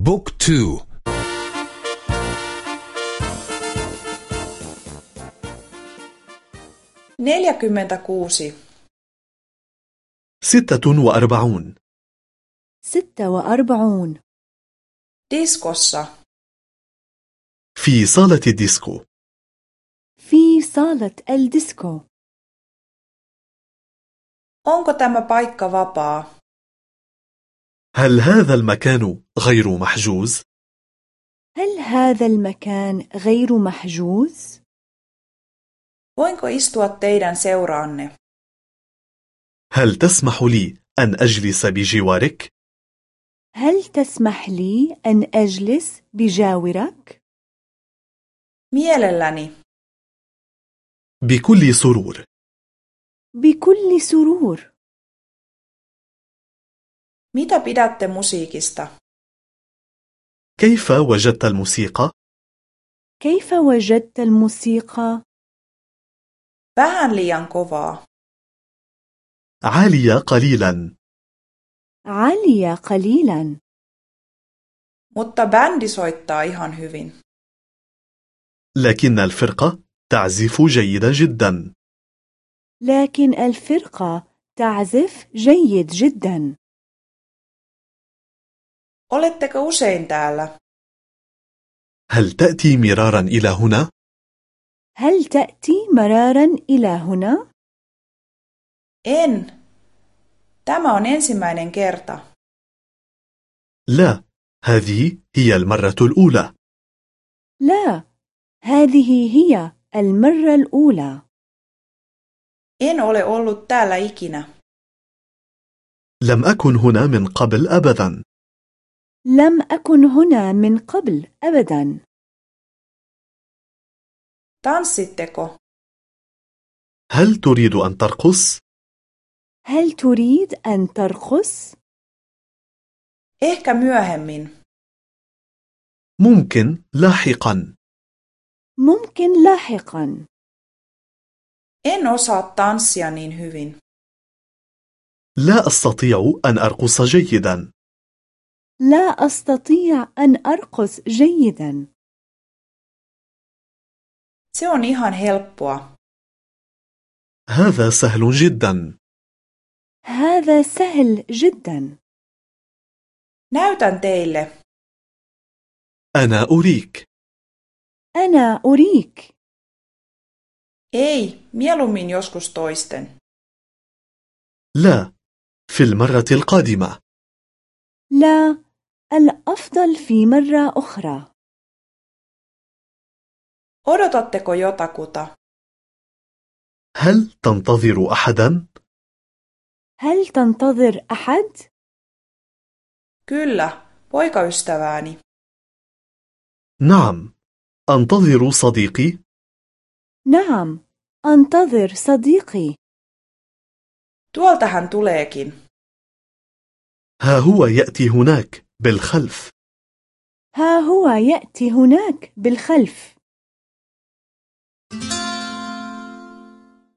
بوك تو neljäkymmentäkuusi ستة وأربعون ستة وأربعون diskossa في صالة الديسكو في صالة الديسكو onko tämä paikka vapaa هل هذا المكان غير محجوز؟ هل هذا المكان غير محجوز؟ voinko istua teidän seuraanne هل تسمح لي أن أجلس بجوارك؟ هل تسمح لي أن أجلس بجاورك؟ mielelläni بكل سرور بكل سرور mitä pidätte musiikista? كيف وجدت الموسيقى؟ كيف وجدت الموسيقى؟ vähän liian kovaa. عالية قليلا. عالية قليلا. Mutta bändi soittaa ihan hyvin. لكن الفرقة تعزف جيدا جدا. لكن الفرقة تعزف جيد جدا. Oletteko usein täällä? هل تأتي مرارا إلى هنا؟ هل تأتي مرارا إلى هنا؟ en. Tämä on ensimmäinen kerta. لا. هذه هي المرة الأولى. لا. هذه هي المرة الأولى. En ole ollut täällä ikinä. لم أكن هنا من قبل أبدا. لم أكن هنا من قبل أبدا. Tanssitteko. هل تريد أن ترقص؟ هل تريد أن ترقص؟ ehkä myöhemmin. ممكن لاحقا. ممكن لاحقا. En osaa tanssia niin hyvin. لا أستطيع أن أرقص جيدا. لا أستطيع أن أرقص جيدا. Se on ihan helppoa. هذا سهل جدا. هذا سهل جدا. Näytän teille. أنا أريك. أنا أريك. Ei mieluummin joskus toisten. لا في المرة القادمة. لا الأفضل في مرة أخرى. Odotatteko jotakuta? هل تنتظر أحدا؟ هل تنتظر أحد؟ kyllä poikaystävääni نعم أنتظر صديقي. نعم أنتظر صديقي. Tuolta hän tuleekin. ها هو يأتي هناك. بالخلف. ها هو يأتي هناك بالخلف.